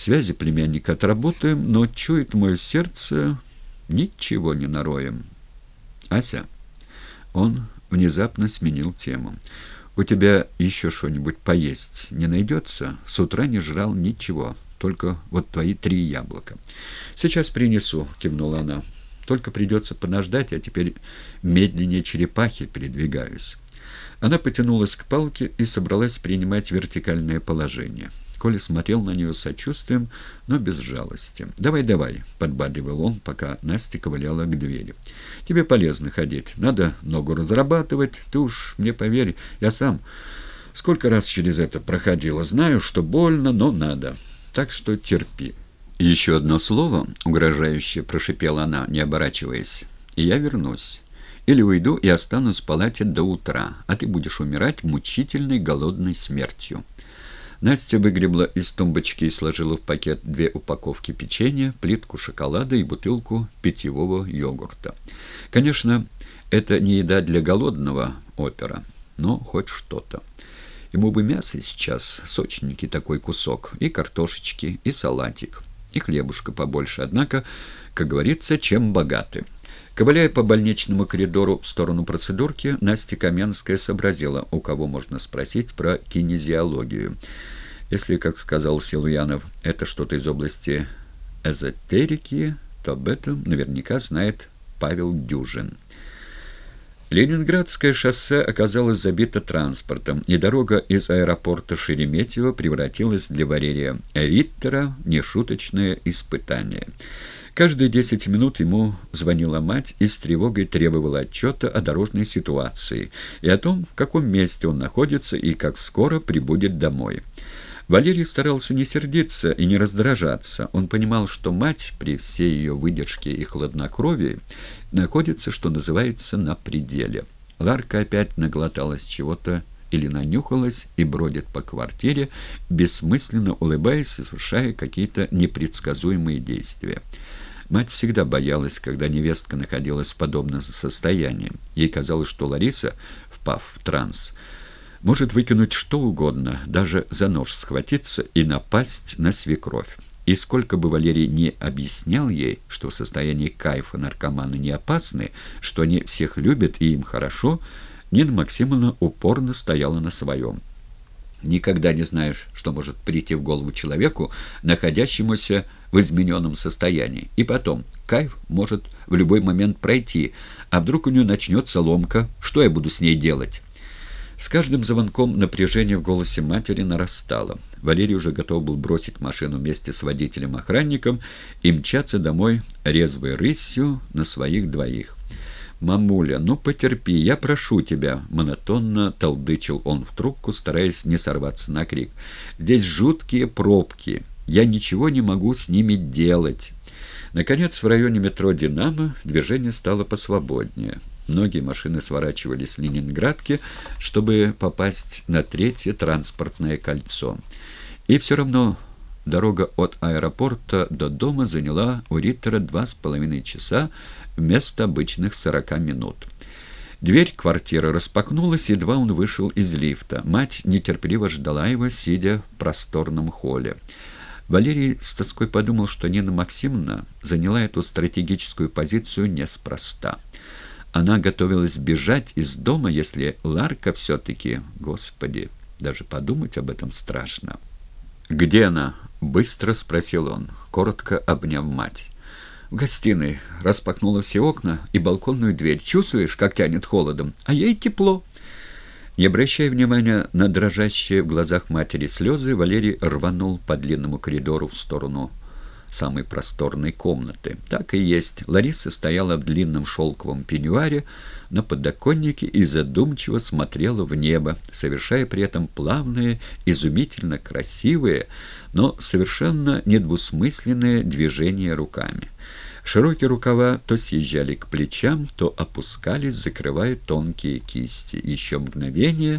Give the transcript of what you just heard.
Связи племянника отработаем, но чует мое сердце, ничего не нароем. Ася, он внезапно сменил тему. «У тебя еще что-нибудь поесть не найдется? С утра не жрал ничего, только вот твои три яблока». «Сейчас принесу», — кивнула она. «Только придется подождать, а теперь медленнее черепахи передвигаюсь». Она потянулась к палке и собралась принимать вертикальное положение. Коля смотрел на нее сочувствием, но без жалости. «Давай, давай», — подбадривал он, пока Настя ковыляла к двери. «Тебе полезно ходить. Надо ногу разрабатывать. Ты уж мне поверь, я сам сколько раз через это проходила. Знаю, что больно, но надо. Так что терпи». «Еще одно слово», — угрожающе прошипела она, не оборачиваясь, — «и я вернусь». Или уйду и останусь в палате до утра, а ты будешь умирать мучительной голодной смертью». Настя выгребла из тумбочки и сложила в пакет две упаковки печенья, плитку шоколада и бутылку питьевого йогурта. Конечно, это не еда для голодного опера, но хоть что-то. Ему бы мясо сейчас, сочненький такой кусок, и картошечки, и салатик, и хлебушка побольше, однако, как говорится, чем богаты. Ковыляя по больничному коридору в сторону процедурки, Настя Каменская сообразила, у кого можно спросить про кинезиологию. Если, как сказал Силуянов, это что-то из области эзотерики, то об этом наверняка знает Павел Дюжин. Ленинградское шоссе оказалось забито транспортом, и дорога из аэропорта Шереметьево превратилась для Валерия Риттера в нешуточное испытание – Каждые десять минут ему звонила мать и с тревогой требовала отчета о дорожной ситуации и о том, в каком месте он находится и как скоро прибудет домой. Валерий старался не сердиться и не раздражаться. Он понимал, что мать, при всей ее выдержке и хладнокровии, находится, что называется, на пределе. Ларка опять наглоталась чего-то или нанюхалась и бродит по квартире, бессмысленно улыбаясь и совершая какие-то непредсказуемые действия. Мать всегда боялась, когда невестка находилась в подобном состоянии. Ей казалось, что Лариса, впав в транс, может выкинуть что угодно, даже за нож схватиться и напасть на свекровь. И сколько бы Валерий не объяснял ей, что в состоянии кайфа наркоманы не опасны, что они всех любят и им хорошо, Нина Максимовна упорно стояла на своем. Никогда не знаешь, что может прийти в голову человеку, находящемуся в измененном состоянии. И потом, кайф может в любой момент пройти, а вдруг у нее начнется ломка, что я буду с ней делать? С каждым звонком напряжение в голосе матери нарастало. Валерий уже готов был бросить машину вместе с водителем-охранником и мчаться домой резвой рысью на своих двоих. «Мамуля, ну потерпи, я прошу тебя», — монотонно толдычил он в трубку, стараясь не сорваться на крик. «Здесь жуткие пробки. Я ничего не могу с ними делать». Наконец, в районе метро «Динамо» движение стало посвободнее. Многие машины сворачивали с Ленинградки, чтобы попасть на третье транспортное кольцо. И все равно дорога от аэропорта до дома заняла у Риттера два с половиной часа, вместо обычных сорока минут. Дверь квартиры распахнулась, едва он вышел из лифта. Мать нетерпеливо ждала его, сидя в просторном холле. Валерий с тоской подумал, что Нина Максимовна заняла эту стратегическую позицию неспроста. Она готовилась бежать из дома, если Ларка все-таки... Господи, даже подумать об этом страшно. «Где она?» — быстро спросил он, коротко обняв мать в гостиной, распахнула все окна и балконную дверь. Чувствуешь, как тянет холодом? А ей тепло. Не обращая внимания на дрожащие в глазах матери слезы, Валерий рванул по длинному коридору в сторону самой просторной комнаты. Так и есть. Лариса стояла в длинном шелковом пеньюаре на подоконнике и задумчиво смотрела в небо, совершая при этом плавные, изумительно красивые, но совершенно недвусмысленные движения руками. Широкие рукава то съезжали к плечам, то опускались, закрывая тонкие кисти. Еще мгновение,